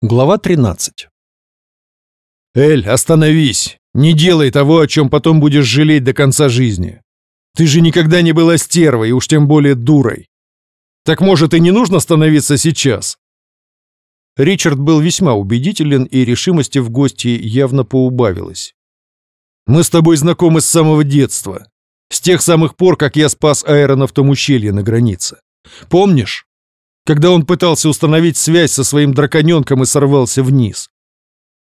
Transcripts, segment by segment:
Глава 13. «Эль, остановись! Не делай того, о чем потом будешь жалеть до конца жизни. Ты же никогда не была стервой, уж тем более дурой. Так может и не нужно становиться сейчас?» Ричард был весьма убедителен, и решимости в гости явно поубавилось. «Мы с тобой знакомы с самого детства. С тех самых пор, как я спас Айрона в том ущелье на границе. Помнишь?» Когда он пытался установить связь со своим драконенком и сорвался вниз.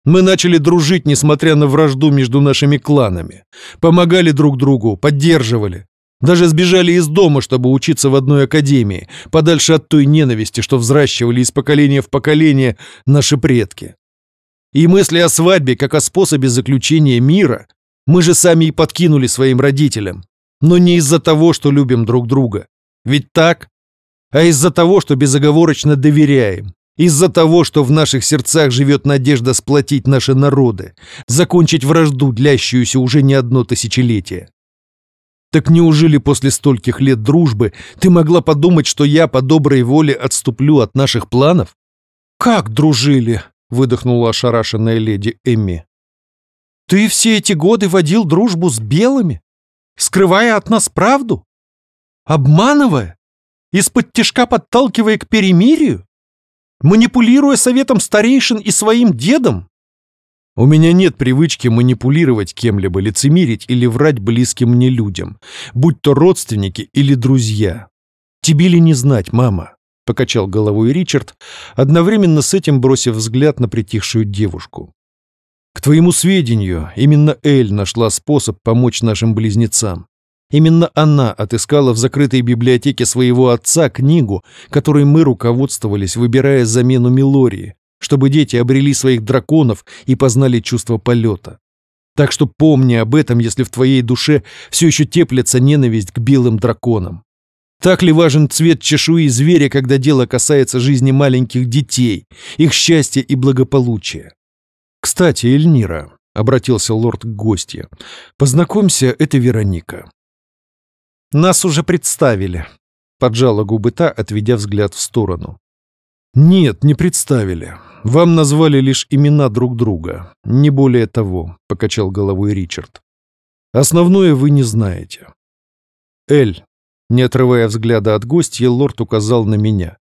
Мы начали дружить, несмотря на вражду между нашими кланами. Помогали друг другу, поддерживали. Даже сбежали из дома, чтобы учиться в одной академии, подальше от той ненависти, что взращивали из поколения в поколение наши предки. И мысли о свадьбе, как о способе заключения мира, мы же сами и подкинули своим родителям. Но не из-за того, что любим друг друга. Ведь так? А из-за того, что безоговорочно доверяем. Из-за того, что в наших сердцах живет надежда сплотить наши народы, закончить вражду, длящуюся уже не одно тысячелетие. Так неужели после стольких лет дружбы ты могла подумать, что я по доброй воле отступлю от наших планов? Как дружили? выдохнула ошарашенная леди Эмми. Ты все эти годы водил дружбу с белыми, скрывая от нас правду? Обманывая? Из-под тяжка подталкивая к перемирию? Манипулируя советом старейшин и своим дедом? У меня нет привычки манипулировать кем-либо, лицемерить или врать близким мне людям, будь то родственники или друзья. Тебе ли не знать, мама? — покачал головой Ричард, одновременно с этим бросив взгляд на притихшую девушку. «К твоему сведению, именно Эль нашла способ помочь нашим близнецам. Именно она отыскала в закрытой библиотеке своего отца книгу, которой мы руководствовались, выбирая замену Милории, чтобы дети обрели своих драконов и познали чувство полета. Так что помни об этом, если в твоей душе все еще теплится ненависть к белым драконам. Так ли важен цвет чешуи зверя, когда дело касается жизни маленьких детей, их счастья и благополучия? Кстати, Эльнира, — обратился лорд к гостье, — познакомься, это Вероника. «Нас уже представили», — поджала губы та, отведя взгляд в сторону. «Нет, не представили. Вам назвали лишь имена друг друга. Не более того», — покачал головой Ричард. «Основное вы не знаете». «Эль», — не отрывая взгляда от гостя, лорд указал на меня.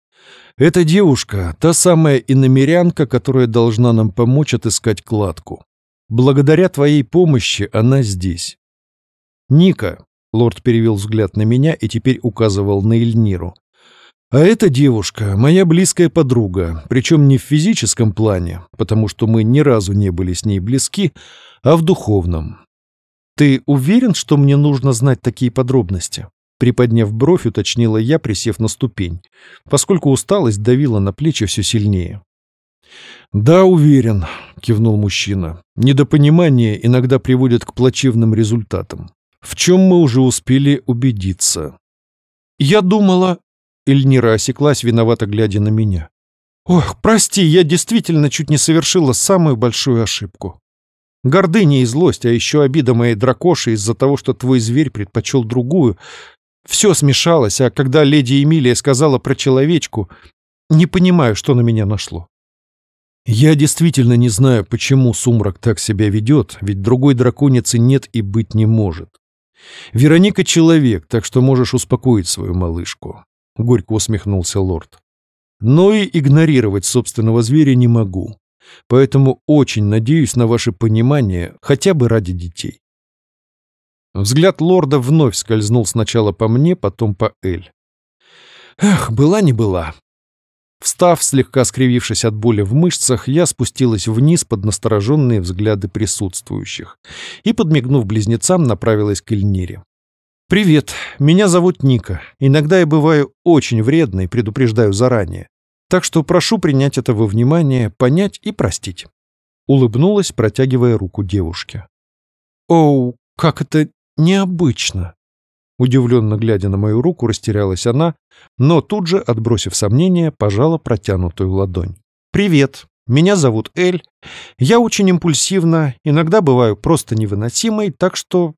«Эта девушка — та самая иномерянка, которая должна нам помочь отыскать кладку. Благодаря твоей помощи она здесь. Ника, Лорд перевел взгляд на меня и теперь указывал на Эльниру. «А эта девушка — моя близкая подруга, причем не в физическом плане, потому что мы ни разу не были с ней близки, а в духовном». «Ты уверен, что мне нужно знать такие подробности?» Приподняв бровь, уточнила я, присев на ступень, поскольку усталость давила на плечи все сильнее. «Да, уверен», — кивнул мужчина. «Недопонимание иногда приводит к плачевным результатам в чем мы уже успели убедиться. «Я думала...» Эльнира осеклась, виновато глядя на меня. «Ох, прости, я действительно чуть не совершила самую большую ошибку. Гордыня и злость, а еще обида моей дракоши из-за того, что твой зверь предпочел другую. Все смешалось, а когда леди Эмилия сказала про человечку, не понимаю, что на меня нашло. Я действительно не знаю, почему Сумрак так себя ведет, ведь другой драконицы нет и быть не может. Вероника человек, так что можешь успокоить свою малышку. Горько усмехнулся лорд. Но и игнорировать собственного зверя не могу. Поэтому очень надеюсь на ваше понимание, хотя бы ради детей. Взгляд лорда вновь скользнул сначала по мне, потом по Эль. Эх, была не была. Встав, слегка скривившись от боли в мышцах, я спустилась вниз под настороженные взгляды присутствующих и, подмигнув близнецам, направилась к Эльнире. «Привет, меня зовут Ника. Иногда я бываю очень вредной, предупреждаю заранее. Так что прошу принять это во внимание, понять и простить». Улыбнулась, протягивая руку девушке. «Оу, как это необычно!» Удивленно глядя на мою руку, растерялась она, но тут же, отбросив сомнения, пожала протянутую ладонь. «Привет, меня зовут Эль. Я очень импульсивна, иногда бываю просто невыносимой, так что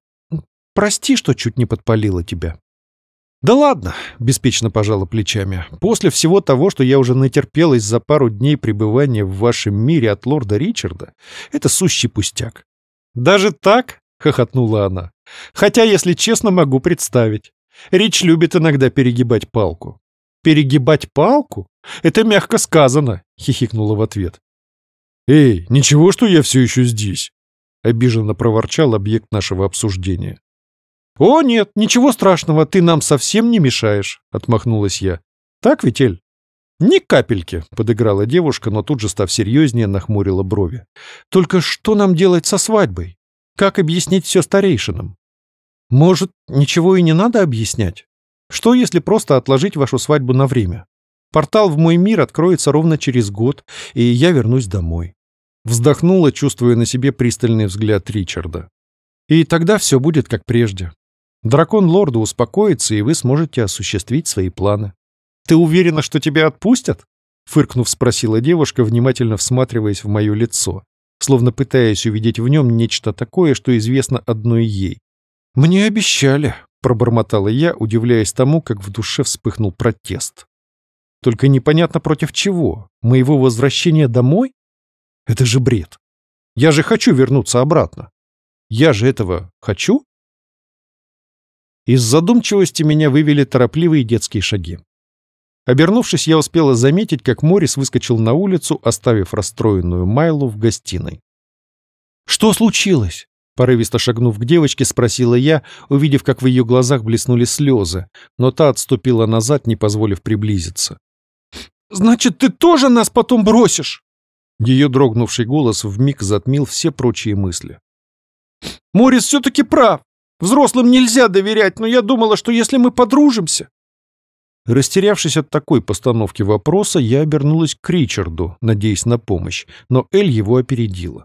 прости, что чуть не подпалила тебя». «Да ладно», — беспечно пожала плечами. «После всего того, что я уже натерпелась за пару дней пребывания в вашем мире от лорда Ричарда, это сущий пустяк». «Даже так?» — хохотнула она. «Хотя, если честно, могу представить. Рич любит иногда перегибать палку». «Перегибать палку? Это мягко сказано», — хихикнула в ответ. «Эй, ничего, что я все еще здесь?» — обиженно проворчал объект нашего обсуждения. «О, нет, ничего страшного, ты нам совсем не мешаешь», — отмахнулась я. «Так Эль?» «Ни капельки», — подыграла девушка, но тут же, став серьезнее, нахмурила брови. «Только что нам делать со свадьбой? Как объяснить все старейшинам? Может, ничего и не надо объяснять? Что, если просто отложить вашу свадьбу на время? Портал в мой мир откроется ровно через год, и я вернусь домой». Вздохнула, чувствуя на себе пристальный взгляд Ричарда. «И тогда все будет как прежде. Дракон лорда успокоится, и вы сможете осуществить свои планы. Ты уверена, что тебя отпустят? Фыркнув, спросила девушка, внимательно всматриваясь в мое лицо, словно пытаясь увидеть в нем нечто такое, что известно одной ей. «Мне обещали», — пробормотала я, удивляясь тому, как в душе вспыхнул протест. «Только непонятно против чего. Моего возвращения домой? Это же бред. Я же хочу вернуться обратно. Я же этого хочу?» Из задумчивости меня вывели торопливые детские шаги. Обернувшись, я успела заметить, как Морис выскочил на улицу, оставив расстроенную Майлу в гостиной. «Что случилось?» Порывисто шагнув к девочке, спросила я, увидев, как в ее глазах блеснули слезы, но та отступила назад, не позволив приблизиться. «Значит, ты тоже нас потом бросишь?» Ее дрогнувший голос вмиг затмил все прочие мысли. «Морис все-таки прав. Взрослым нельзя доверять, но я думала, что если мы подружимся...» Растерявшись от такой постановки вопроса, я обернулась к Ричарду, надеясь на помощь, но Эль его опередила.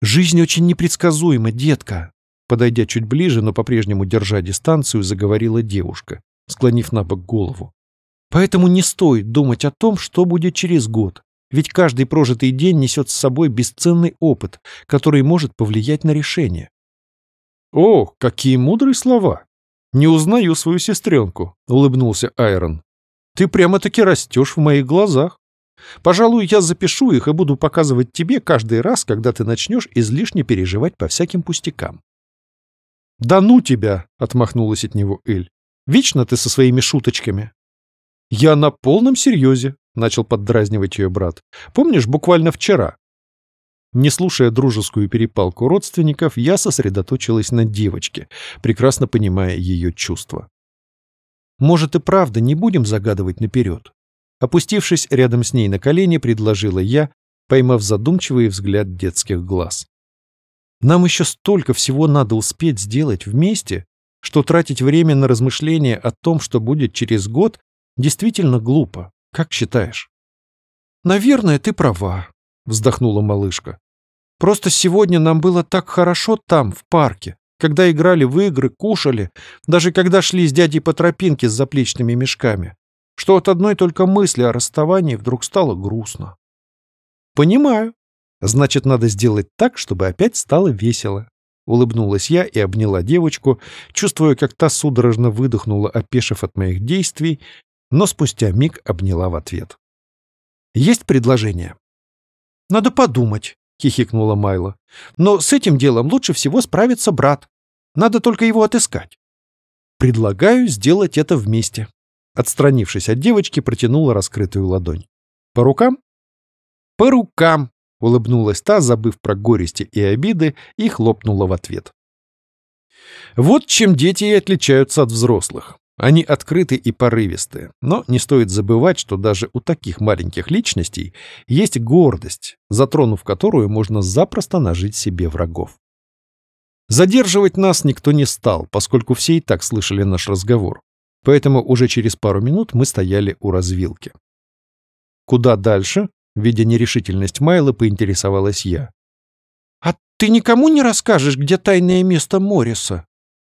«Жизнь очень непредсказуема, детка», подойдя чуть ближе, но по-прежнему держа дистанцию, заговорила девушка, склонив на бок голову. «Поэтому не стоит думать о том, что будет через год, ведь каждый прожитый день несет с собой бесценный опыт, который может повлиять на решение. «О, какие мудрые слова! Не узнаю свою сестренку», — улыбнулся Айрон. «Ты прямо-таки растешь в моих глазах. Пожалуй, я запишу их и буду показывать тебе каждый раз, когда ты начнешь излишне переживать по всяким пустякам». «Да ну тебя!» — отмахнулась от него Эль. «Вечно ты со своими шуточками». «Я на полном серьезе», — начал поддразнивать ее брат. «Помнишь, буквально вчера не слушая дружескую перепалку родственников, я сосредоточилась на девочке, прекрасно понимая ее чувства. «Может и правда не будем загадывать наперед?» Опустившись рядом с ней на колени, предложила я, поймав задумчивый взгляд детских глаз. «Нам еще столько всего надо успеть сделать вместе, что тратить время на размышления о том, что будет через год, действительно глупо. Как считаешь?» «Наверное, ты права», вздохнула малышка. Просто сегодня нам было так хорошо там, в парке, когда играли в игры, кушали, даже когда шли с дядей по тропинке с заплечными мешками, что от одной только мысли о расставании вдруг стало грустно. Понимаю. Значит, надо сделать так, чтобы опять стало весело. Улыбнулась я и обняла девочку, чувствуя, как та судорожно выдохнула, опешив от моих действий, но спустя миг обняла в ответ. Есть предложение? «Надо подумать», — хихикнула Майла. «Но с этим делом лучше всего справится брат. Надо только его отыскать». «Предлагаю сделать это вместе». Отстранившись от девочки, протянула раскрытую ладонь. «По рукам?» «По рукам», — улыбнулась та, забыв про горести и обиды, и хлопнула в ответ. Вот чем дети и отличаются от взрослых. Они открыты и порывисты, но не стоит забывать, что даже у таких маленьких личностей есть гордость, затронув которую можно запросто нажить себе врагов. Задерживать нас никто не стал, поскольку все и так слышали наш разговор, поэтому уже через пару минут мы стояли у развилки. Куда дальше, видя нерешительность Майла, поинтересовалась я. «А ты никому не расскажешь, где тайное место Морриса?»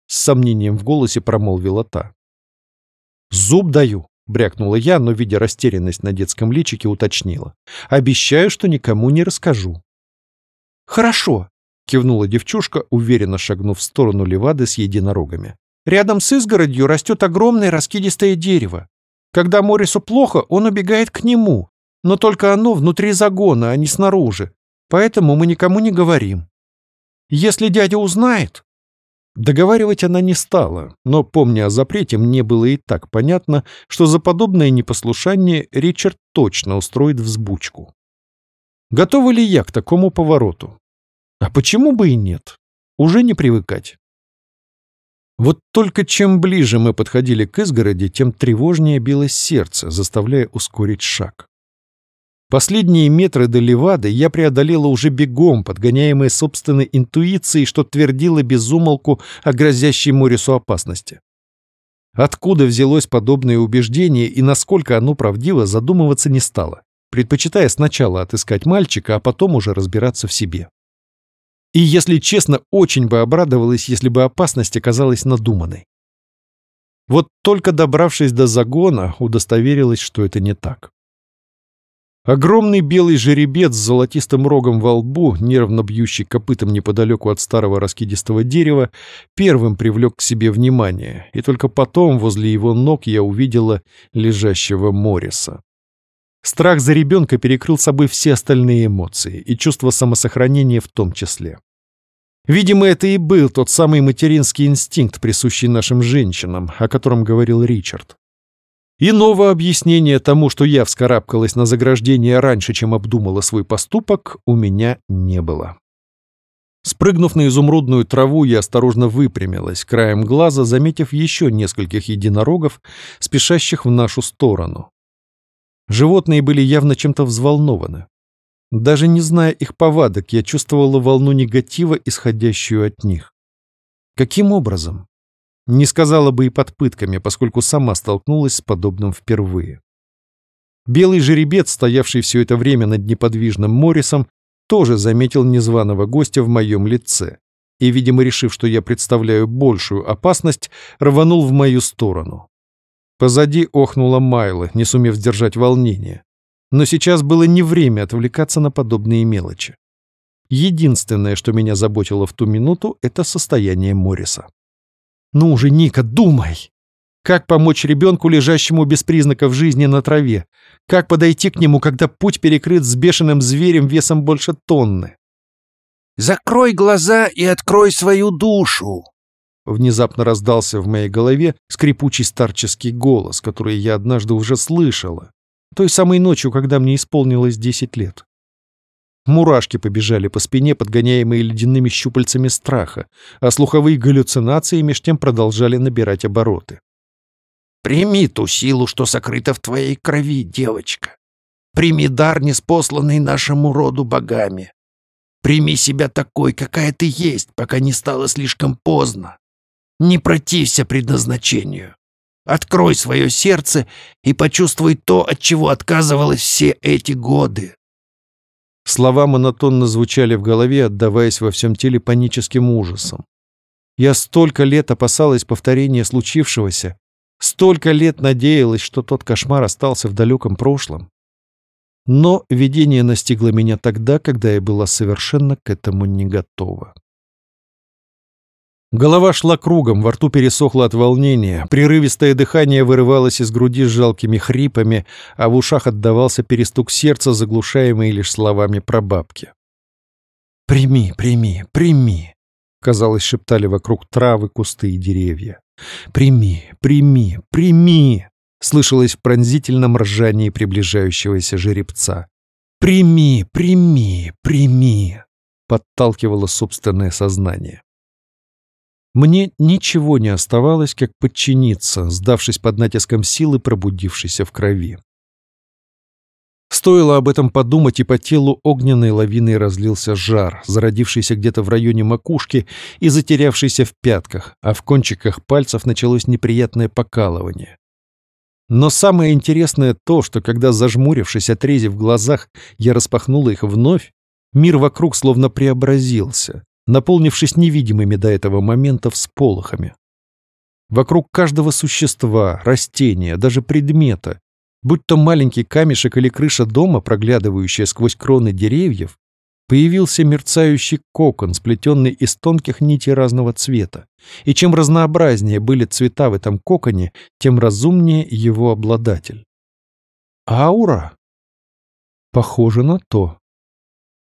С сомнением в голосе промолвила та. «Зуб даю», — брякнула я, но, видя растерянность на детском личике, уточнила. «Обещаю, что никому не расскажу». «Хорошо», — кивнула девчушка, уверенно шагнув в сторону левады с единорогами. Рядом с изгородью растет огромное раскидистое дерево. Когда Морису плохо, он убегает к нему, но только оно внутри загона, а не снаружи, поэтому мы никому не говорим. Если дядя узнает...» Договаривать она не стала, но, помня о запрете, мне было и так понятно, что за подобное непослушание Ричард точно устроит взбучку. Готова ли я к такому повороту? А почему бы и нет? Уже не привыкать. Вот только чем ближе мы подходили к изгороди, тем тревожнее билось сердце, заставляя ускорить шаг. Последние метры до Левады я преодолела уже бегом, подгоняемая собственной интуицией, что твердила безумолку о грозящей Морису опасности. Откуда взялось подобное убеждение и насколько оно правдиво, задумываться не стало, предпочитая сначала отыскать мальчика, а потом уже разбираться в себе. И, если честно, очень бы обрадовалась, если бы опасность оказалась надуманной. Вот только добравшись до загона, удостоверилась, что это не так. Огромный белый жеребец с золотистым рогом во лбу, нервно бьющий копытом неподалеку от старого раскидистого дерева, первым привлек к себе внимание, и только потом возле его ног я увидела лежащего Морриса. Страх за ребенка перекрыл собой все остальные эмоции, и чувство самосохранения в том числе. Видимо, это и был тот самый материнский инстинкт, присущий нашим женщинам, о котором говорил Ричард. Иного объяснения тому, что я вскарабкалась на заграждение раньше, чем обдумала свой поступок, у меня не было. Спрыгнув на изумрудную траву, я осторожно выпрямилась, краем глаза заметив еще нескольких единорогов, спешащих в нашу сторону. Животные были явно чем-то взволнованы. Даже не зная их повадок, я чувствовала волну негатива, исходящую от них. Каким образом? Не сказала бы и под пытками, поскольку сама столкнулась с подобным впервые. Белый жеребец, стоявший все это время над неподвижным Моррисом, тоже заметил незваного гостя в моем лице и, видимо, решив, что я представляю большую опасность, рванул в мою сторону. Позади охнула Майла, не сумев сдержать волнение. Но сейчас было не время отвлекаться на подобные мелочи. Единственное, что меня заботило в ту минуту, это состояние Морриса. «Ну уже, Ника, думай! Как помочь ребенку, лежащему без признаков жизни на траве? Как подойти к нему, когда путь перекрыт с бешеным зверем весом больше тонны?» «Закрой глаза и открой свою душу!» Внезапно раздался в моей голове скрипучий старческий голос, который я однажды уже слышала, той самой ночью, когда мне исполнилось десять лет. Мурашки побежали по спине, подгоняемые ледяными щупальцами страха, а слуховые галлюцинации меж тем продолжали набирать обороты. «Прими ту силу, что сокрыта в твоей крови, девочка. Прими дар, неспосланный нашему роду богами. Прими себя такой, какая ты есть, пока не стало слишком поздно. Не протився предназначению. Открой свое сердце и почувствуй то, от чего отказывалась все эти годы. Слова монотонно звучали в голове, отдаваясь во всем теле паническим ужасом. Я столько лет опасалась повторения случившегося, столько лет надеялась, что тот кошмар остался в далеком прошлом. Но видение настигло меня тогда, когда я была совершенно к этому не готова. Голова шла кругом, во рту пересохло от волнения, прерывистое дыхание вырывалось из груди с жалкими хрипами, а в ушах отдавался перестук сердца, заглушаемый лишь словами прабабки. «Прими, прими, прими!» — казалось, шептали вокруг травы, кусты и деревья. «Прими, прими, прими!» — слышалось в пронзительном ржании приближающегося жеребца. «Прими, прими, прими!» — подталкивало собственное сознание. Мне ничего не оставалось, как подчиниться, сдавшись под натиском силы, пробудившейся в крови. Стоило об этом подумать, и по телу огненной лавиной разлился жар, зародившийся где-то в районе макушки и затерявшийся в пятках, а в кончиках пальцев началось неприятное покалывание. Но самое интересное то, что когда, зажмурившись, в глазах, я распахнула их вновь, мир вокруг словно преобразился, наполнившись невидимыми до этого момента всполохами. Вокруг каждого существа, растения, даже предмета, будь то маленький камешек или крыша дома, проглядывающая сквозь кроны деревьев, появился мерцающий кокон, сплетенный из тонких нитей разного цвета. И чем разнообразнее были цвета в этом коконе, тем разумнее его обладатель. Аура? Похоже на то.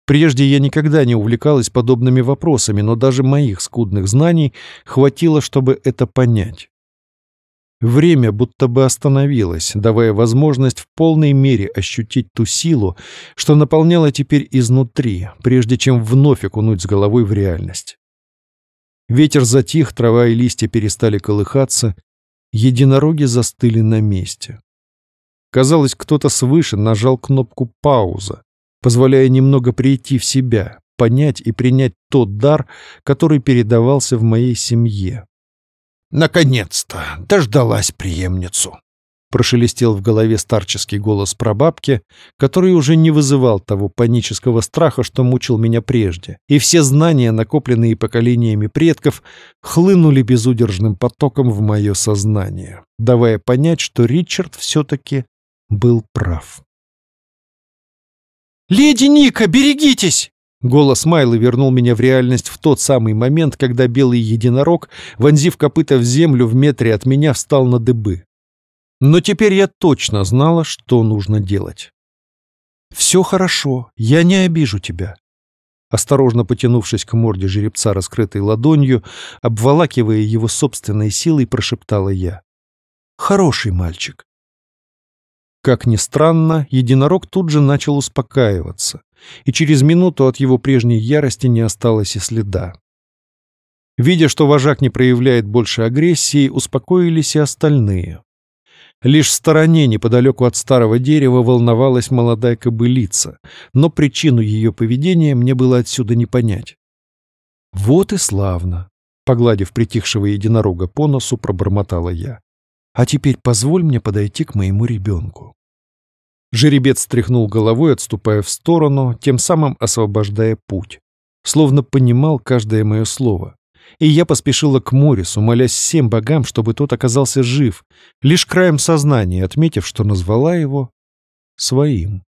Прежде я никогда не увлекалась подобными вопросами, но даже моих скудных знаний хватило, чтобы это понять. Время будто бы остановилось, давая возможность в полной мере ощутить ту силу, что наполняла теперь изнутри, прежде чем вновь окунуть с головой в реальность. Ветер затих, трава и листья перестали колыхаться, единороги застыли на месте. Казалось, кто-то свыше нажал кнопку «пауза», позволяя немного прийти в себя, понять и принять тот дар, который передавался в моей семье. Наконец-то дождалась преемницу. Прошелестел в голове старческий голос прабабки, который уже не вызывал того панического страха, что мучил меня прежде, и все знания, накопленные поколениями предков, хлынули безудержным потоком в мое сознание, давая понять, что Ричард все-таки был прав. «Леди Ника, берегитесь!» Голос Майлы вернул меня в реальность в тот самый момент, когда белый единорог, вонзив копыта в землю в метре от меня, встал на дыбы. Но теперь я точно знала, что нужно делать. «Все хорошо, я не обижу тебя». Осторожно потянувшись к морде жеребца, раскрытой ладонью, обволакивая его собственной силой, прошептала я. «Хороший мальчик». Как ни странно, единорог тут же начал успокаиваться и через минуту от его прежней ярости не осталось и следа. Видя, что вожак не проявляет больше агрессии, успокоились и остальные. Лишь в стороне, неподалеку от старого дерева, волновалась молодая кобылица, но причину ее поведения мне было отсюда не понять. «Вот и славно!» — погладив притихшего единорога по носу, пробормотала я. «А теперь позволь мне подойти к моему ребенку». Жеребец стряхнул головой, отступая в сторону, тем самым освобождая путь. Словно понимал каждое мое слово. И я поспешила к Морису, молясь всем богам, чтобы тот оказался жив, лишь краем сознания, отметив, что назвала его своим.